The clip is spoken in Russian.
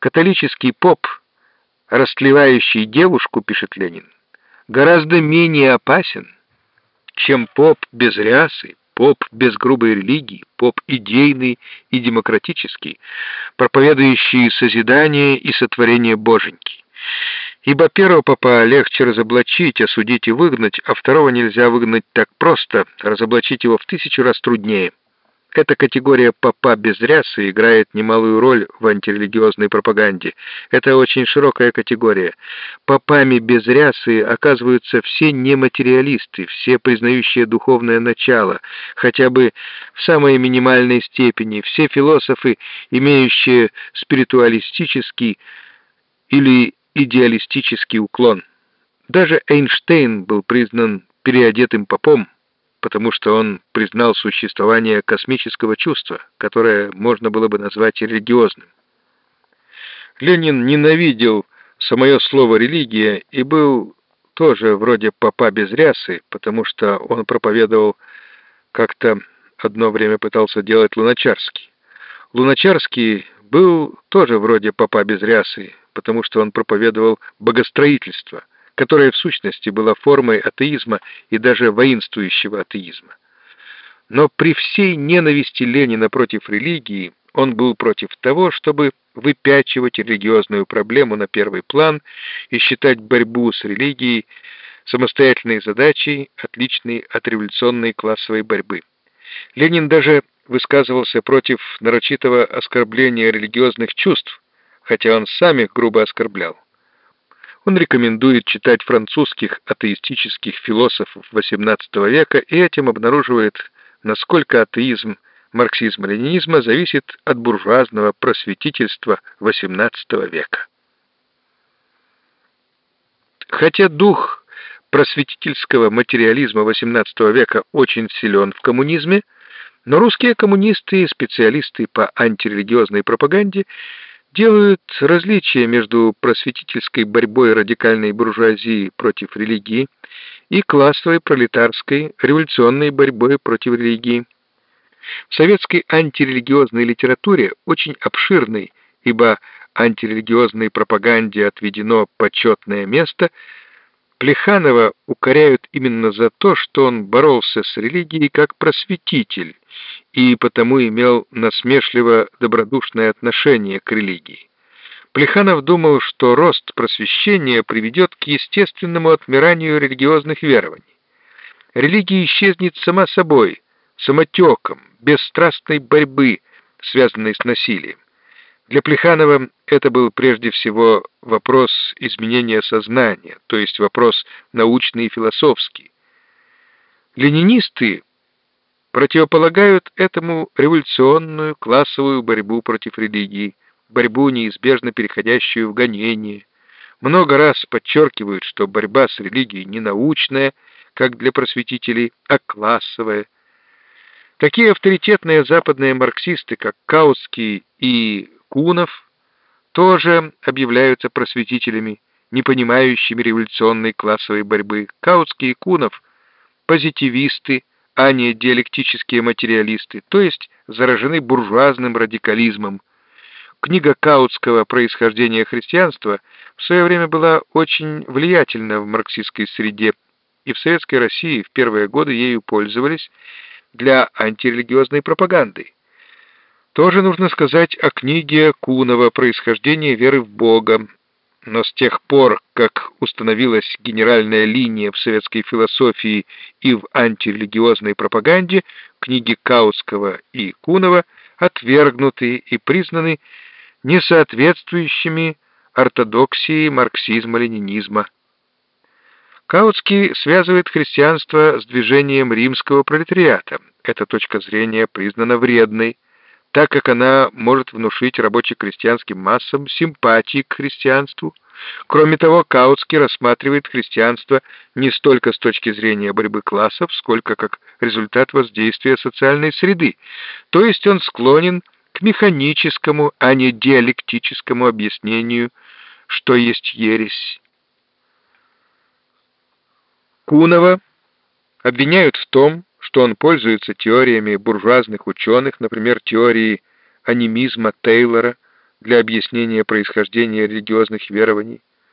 Католический поп, растлевающий девушку, пишет Ленин, гораздо менее опасен, чем поп без рясы, поп без грубой религии, поп идейный и демократический, проповедующий созидание и сотворение боженьки. Ибо первого попа легче разоблачить, осудить и выгнать, а второго нельзя выгнать так просто, разоблачить его в тысячу раз труднее. Эта категория попа без рясы играет немалую роль в антирелигиозной пропаганде. Это очень широкая категория. Попами без рясы оказываются все нематериалисты, все признающие духовное начало, хотя бы в самой минимальной степени, все философы, имеющие спиритуалистический или идеалистический уклон. Даже Эйнштейн был признан переодетым попом, потому что он признал существование космического чувства, которое можно было бы назвать религиозным. Ленин ненавидел самое слово «религия» и был тоже вроде попа без рясы, потому что он проповедовал, как-то одно время пытался делать Луначарский. Луначарский был тоже вроде попа без рясы, потому что он проповедовал богостроительство – которая в сущности была формой атеизма и даже воинствующего атеизма. Но при всей ненависти Ленина против религии он был против того, чтобы выпячивать религиозную проблему на первый план и считать борьбу с религией самостоятельной задачей, отличной от революционной классовой борьбы. Ленин даже высказывался против нарочитого оскорбления религиозных чувств, хотя он сам их грубо оскорблял. Он рекомендует читать французских атеистических философов XVIII века и этим обнаруживает, насколько атеизм марксизма-ленинизма зависит от буржуазного просветительства XVIII века. Хотя дух просветительского материализма XVIII века очень силен в коммунизме, но русские коммунисты и специалисты по антирелигиозной пропаганде делают различия между просветительской борьбой радикальной буржуазии против религии и классовой пролетарской революционной борьбой против религии. В советской антирелигиозной литературе очень обширной, ибо антирелигиозной пропаганде отведено почетное место, Плеханова укоряют именно за то, что он боролся с религией как просветитель и потому имел насмешливо-добродушное отношение к религии. Плеханов думал, что рост просвещения приведет к естественному отмиранию религиозных верований. Религия исчезнет сама собой, самотеком, без страстной борьбы, связанной с насилием. Для Плеханова это был прежде всего вопрос изменения сознания, то есть вопрос научный и философский. Ленинисты противополагают этому революционную классовую борьбу против религии, борьбу, неизбежно переходящую в гонение. Много раз подчеркивают, что борьба с религией не научная, как для просветителей, а классовая. Такие авторитетные западные марксисты, как Каутский и Кунов тоже объявляются просветителями, не понимающими революционной классовой борьбы. Каутский и Кунов – позитивисты, а не диалектические материалисты, то есть заражены буржуазным радикализмом. Книга Каутского «Происхождение христианства» в свое время была очень влиятельна в марксистской среде, и в Советской России в первые годы ею пользовались для антирелигиозной пропаганды. Тоже нужно сказать о книге Кунова «Происхождение веры в Бога». Но с тех пор, как установилась генеральная линия в советской философии и в антирелигиозной пропаганде, книги Каутского и Кунова отвергнуты и признаны несоответствующими ортодоксии марксизма-ленинизма. Каутский связывает христианство с движением римского пролетариата. Эта точка зрения признана вредной, так как она может внушить рабоче-крестьянским массам симпатии к христианству. Кроме того, Каутский рассматривает христианство не столько с точки зрения борьбы классов, сколько как результат воздействия социальной среды, то есть он склонен к механическому, а не диалектическому объяснению, что есть ересь. Кунова обвиняют в том, что он пользуется теориями буржуазных ученых, например, теорией анимизма Тейлора, для объяснения происхождения религиозных верований,